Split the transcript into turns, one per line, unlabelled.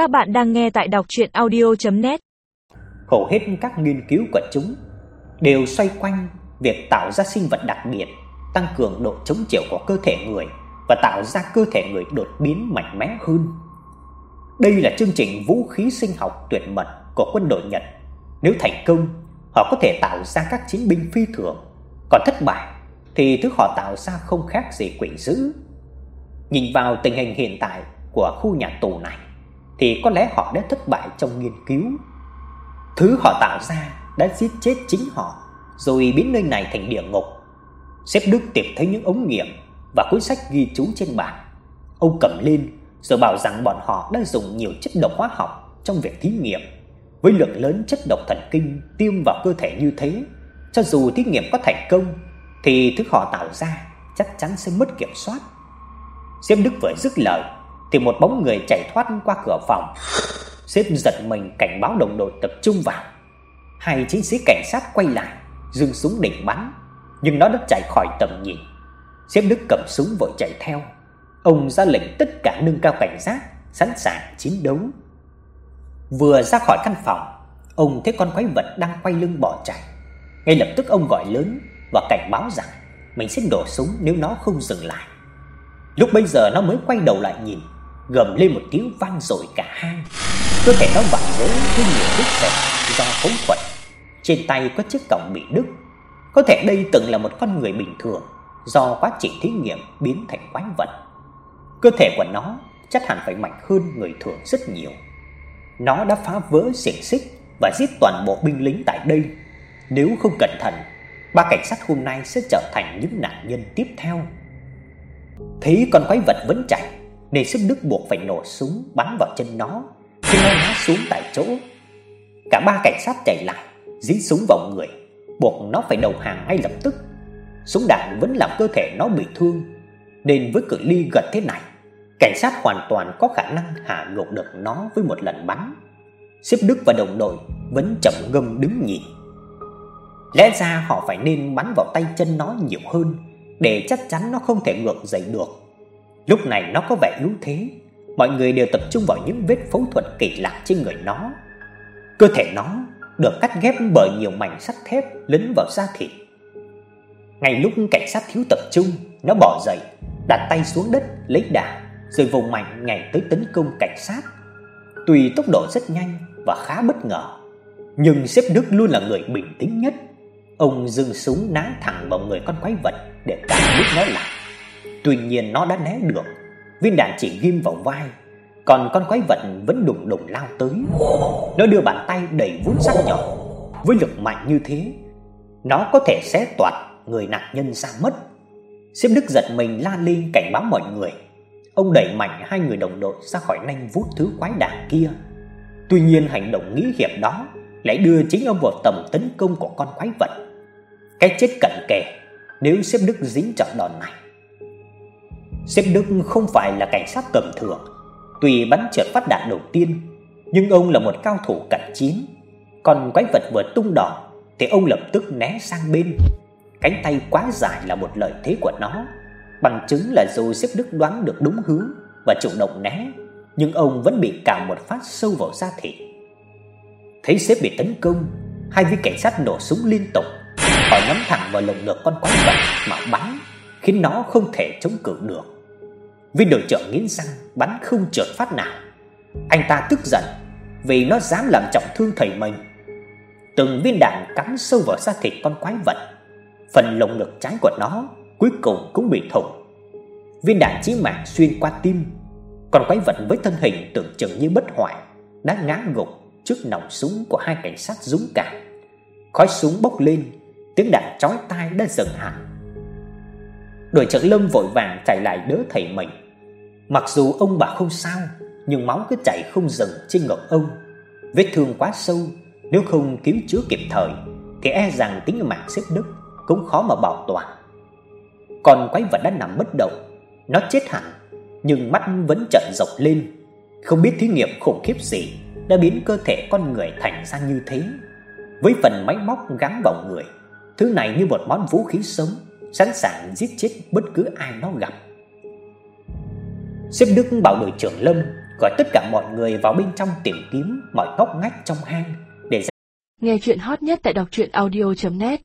Các bạn đang nghe tại đọc audio net
Hầu hết các nghiên cứu của chúng đều xoay quanh việc tạo ra sinh vật đặc biệt, tăng cường độ chống chịu của cơ thể người và tạo ra cơ thể người đột biến mạnh mẽ hơn. Đây là chương trình vũ khí sinh học tuyệt mật của quân đội Nhật. Nếu thành công, họ có thể tạo ra các chiến binh phi thường, còn thất bại thì thứ họ tạo ra không khác gì quỷ dữ. Nhìn vào tình hình hiện tại của khu nhà tù này thì có lẽ họ đã thất bại trong nghiên cứu. Thứ họ tạo ra đã giết chết chính họ, rồi biến nơi này thành địa ngục. Sếp Đức tìm thấy những ống nghiệm và cuốn sách ghi chú trên bàn. Ông cầm lên rồi bảo rằng bọn họ đã dùng nhiều chất độc hóa học trong việc thí nghiệm. Với lượng lớn chất độc thần kinh tiêm vào cơ thể như thế, cho dù thí nghiệm có thành công thì thứ họ tạo ra chắc chắn sẽ mất kiểm soát. Sếp Đức vừa dứt lời thì một bóng người chạy thoát qua cửa phòng. Sếp giật mình cảnh báo đồng đội tập trung vào. Hai chiến sĩ cảnh sát quay lại, giương súng định bắn, nhưng nó đã chạy khỏi tầm nhìn. Sếp Đức cầm súng vội chạy theo. Ông ra lệnh tất cả nâng cao cảnh giác, sẵn sàng chiến đấu. Vừa ra khỏi căn phòng, ông thấy con quái vật đang quay lưng bỏ chạy. Ngay lập tức ông gọi lớn và cảnh báo rằng mình sẽ nổ súng nếu nó không dừng lại. Lúc bây giờ nó mới quay đầu lại nhìn, gầm lên một tiếng vang dội cả hang. Cơ thể nó vặn vẹo với nhiều vết sẹo do phẫu thuật. Trên tay có chiếc còng bị đứt. Có thể đây từng là một con người bình thường do quá trình thí nghiệm biến thành quái vật. Cơ thể của nó chắc hẳn phải mạnh hơn người thường rất nhiều. Nó đã phá vỡ xiềng xích và giết toàn bộ binh lính tại đây. Nếu không cẩn thận, ba cảnh sát hôm nay sẽ trở thành những nạn nhân tiếp theo. Thấy con quái vật vẫn chạy, nên sức Đức buộc phải nổ súng bắn vào chân nó, khiến nó ngã xuống tại chỗ. Cả ba cảnh sát chạy lại, dí súng vào người, buộc nó phải đầu hàng ngay lập tức. Súng đạn vẫn làm cơ thể nó bị thương, nên với cự ly gần thế này, cảnh sát hoàn toàn có khả năng hạ gục được nó với một lần bắn. Sếp Đức và đồng đội vẫn chậm ngâm đứng nhìn. Lẽ ra họ phải nên bắn vào tay chân nó nhiều hơn để chắc chắn nó không thể ngược dậy được. Lúc này nó có vẻ yếu thế, mọi người đều tập trung vào những vết phẫu thuật kỳ lạ trên người nó. Cơ thể nó được cắt ghép bởi nhiều mảnh sắt thép lấn vào da thịt. Ngay lúc cảnh sát thiếu tập trung, nó bò dậy, đặt tay xuống đất lấy đà, rồi vùng mạnh nhảy tới tấn công cảnh sát. Tuy tốc độ rất nhanh và khá bất ngờ, nhưng sếp Đức luôn là người bình tĩnh nhất. Ông giương súng ná thẳng vào người con quái vật để cản bước nó lại. Tuy nhiên nó đã né được, viên đạn chỉ ghim vào vai, còn con quái vật vẫn đùng đùng lao tới. Nó đưa bàn tay đầy vút sắc nhọn, với lực mạnh như thế, nó có thể xé toạc người nạn nhân ra mất. siêm Đức giật mình la lên cảnh báo mọi người. Ông đẩy mạnh hai người đồng đội ra khỏi nanh vút thứ quái đản kia. Tuy nhiên hành động nghĩ hiểm đó lại đưa chính ông vào tầm tấn công của con quái vật. Cái chết cận kề nếu siêm Đức dính trận đòn này. Sếp Đức không phải là cảnh sát tầm thường, tuy bắn trượt phát đạn đầu tiên, nhưng ông là một cao thủ cảnh chiến. Còn quái vật vừa tung đòn thì ông lập tức né sang bên. Cánh tay quá dài là một lợi thế của nó, bằng chứng là dù sếp Đức đoán được đúng hướng và chủ động né, nhưng ông vẫn bị cào một phát sâu vào da thịt. Thấy sếp bị tấn công, hai viên cảnh sát nổ súng liên tục Họ nhắm thẳng vào lồng ngực con quái vật mà bắn, khiến nó không thể chống cự được. Viên đội trưởng nghiến răng, bắn không trượt phát nào. Anh ta tức giận, vì nó dám làm trọng thương thầy mình. Từng viên đạn cắm sâu vào da thịt con quái vật. Phần lồng ngực trái của nó cuối cùng cũng bị thủng. Viên đạn chí mạng xuyên qua tim. Con quái vật với thân hình tưởng chừng như bất hoại đã ngã gục trước nòng súng của hai cảnh sát dũng cảm. Khói súng bốc lên, tiếng đạn chói tai đã dừng hẳn. Đội trưởng Lâm vội vàng chạy lại đỡ thầy mình. Mặc dù ông bà không sao, nhưng máu cứ chảy không dừng trên ngực ông. Vết thương quá sâu, nếu không cứu chữa kịp thời thì e rằng tính mạng xếp Đức cũng khó mà bảo toàn. Còn quái vật đã nằm bất động, nó chết hẳn, nhưng mắt vẫn trợn rộng lên, không biết thí nghiệm khủng khiếp gì đã biến cơ thể con người thành ra như thế. Với phần máy móc gắn vào người, Thứ này như một món vũ khí sống, sẵn sàng giết chết bất cứ ai nó gặp. Sếp Đức bảo đội trưởng Lâm gọi tất cả mọi người vào bên trong tìm kiếm mọi ngóc ngách trong hang để
Nghe chuyện hot nhất tại đọc audio net